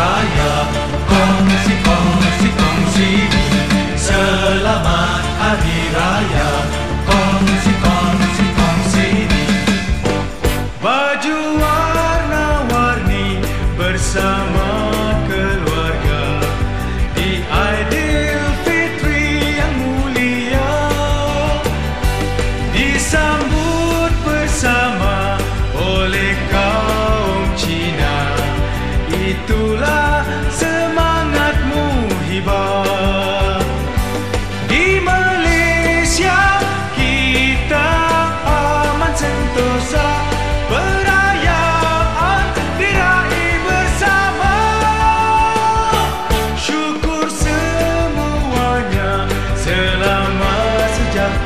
raya. Kongsi, kongsi, kongsi. Selamat hari raya. Kongsi, kongsi, kongsi. Baju warna-warni bersama Disambut bersama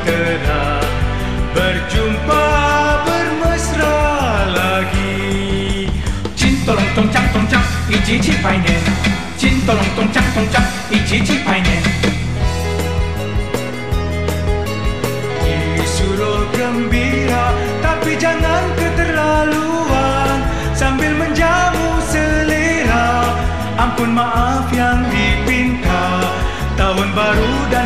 tentera Berjumpa bermesra lagi. Cin tolong tong cak tong cak Ici ci pai ne Cin tolong tong cak tong cak Ici ci pai ne Disuruh gembira Tapi jangan keterlaluan. Sambil menjamu selera Ampun maaf yang dipinta. Tahun baru dan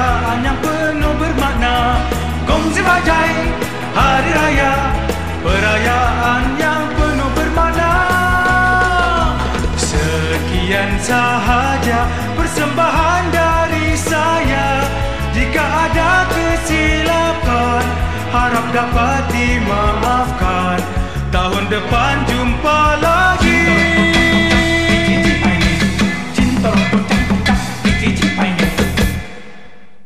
Perayaan yang penuh bermakna. Gongsi bajai Hari raya. Perayaan yang penuh bermakna. Sekian sahaja persembahan dari saya. Jika ada kesilapan Harap dapat dimaafkan. Tahun depan jumpa lagi